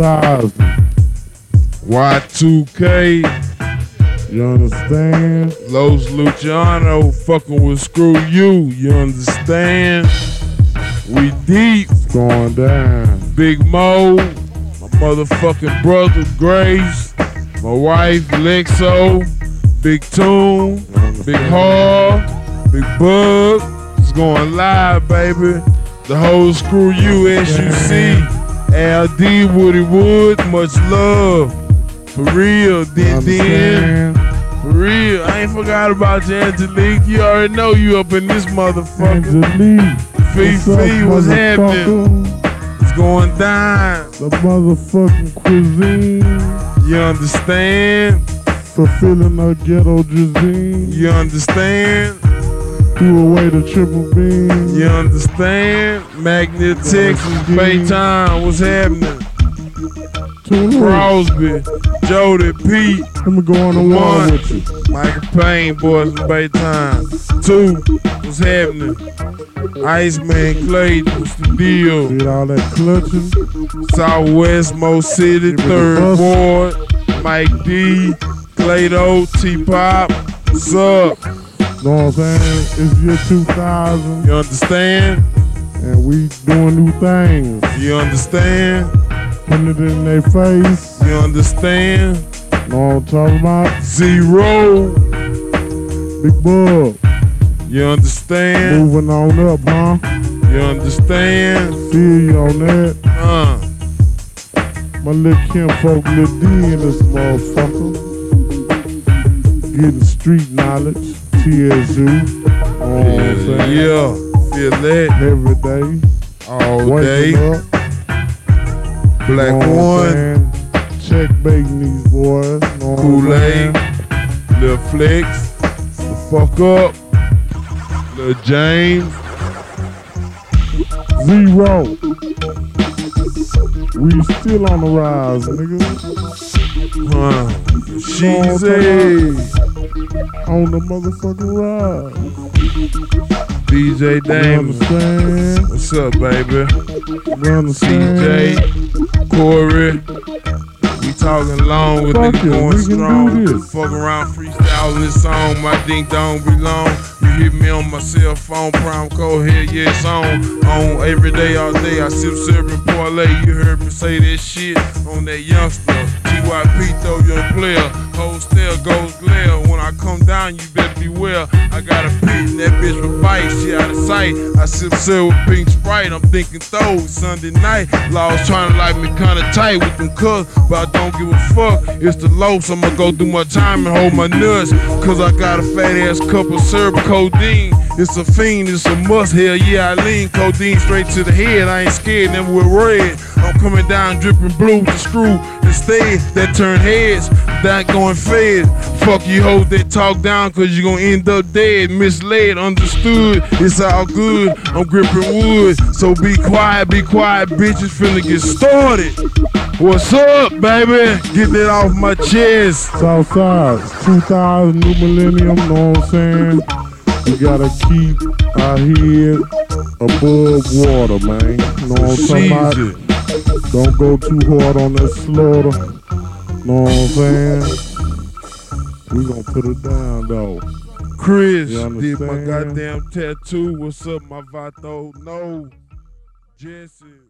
2000. Y2K, You understand? Los Luciano fucking with Screw You, you understand? We deep, It's going down. Big Moe, my motherfucking brother Grace, my wife Lexo, Big Toon, Big Hall, Big Bug. It's going live, baby. The whole Screw You SUC, LD Woody Wood, much love. For real, then. For real, I ain't forgot about you, Angelique. You already know you up in this motherfucker. Angelique. Fifi, what's happening? It's going down. The motherfucking cuisine. You understand? Fulfilling a ghetto cuisine. You understand? Threw away the triple beam. You understand? Magnet, Texas, Baytown, what's happening? Crosby, Jody, Pete, Let me go on the One. one with you. Michael Payne, boys from Baytown. Two, what's happening? Iceman Clay, what's the deal? Did all that clutching. Southwest Mo City, Give it a third ward. Mike D, Clado, T Pop. What's up? Know what I'm saying? It's year 2000 You understand? and we doing new things. You understand? Putting it in their face. You understand? Know what I'm talking about? Zero. Big Bug. You understand? Moving on up, huh? You understand? Feel you on that. Uh, My little Kim folk, little D in this motherfucker. Getting street knowledge. What I'm saying? yeah. Feel that Every day. all Waking day. up. Black one, saying? Check baiting these boys. I'm Kool-Aid. Lil Flex, the fuck up, Lil James. Zero. We still on the rise, nigga. Huh. She's On the motherfucking ride. DJ Damon. What's up, baby? CJ, Corey. We talking long with Fuck it, going we can do strong. Fuck around freestyling this song. My ding dong be long. You hit me on my cell phone, prime code here, yeah, it's on. On every day, all day. I sip serving parlay. You heard me say that shit on that youngster. TYP throw your player. Whole still goes glare. When I come down, you better beware. I got a pit, that bitch with bite, shit out of sight. I sip with pink sprite. I'm thinking throw Sunday night. Laws trying to like me kinda tight with them cuffs, but I don't give a fuck. It's the low, so I'ma go through my time and hold my nuts. Cause I got a fat ass cup of syrup codeine. It's a fiend, it's a must. Hell yeah, I lean codeine straight to the head. I ain't scared, never with red. I'm coming down dripping blue the screw. Instead, that turn heads, that going fed. Fuck you hoes that talk down, cause you gonna end up dead. Misled, understood, it's all good. I'm gripping wood, so be quiet, be quiet, bitches finna get started. What's up, baby? Get that off my chest. Southside, 2000, new millennium, know what I'm saying? We gotta keep our head above water, man. You Know what I'm? Jesus. Don't go too hard on that slaughter. Know what I'm saying? We gonna put it down though. Chris did my goddamn tattoo. What's up, my Vato? No. Jesse.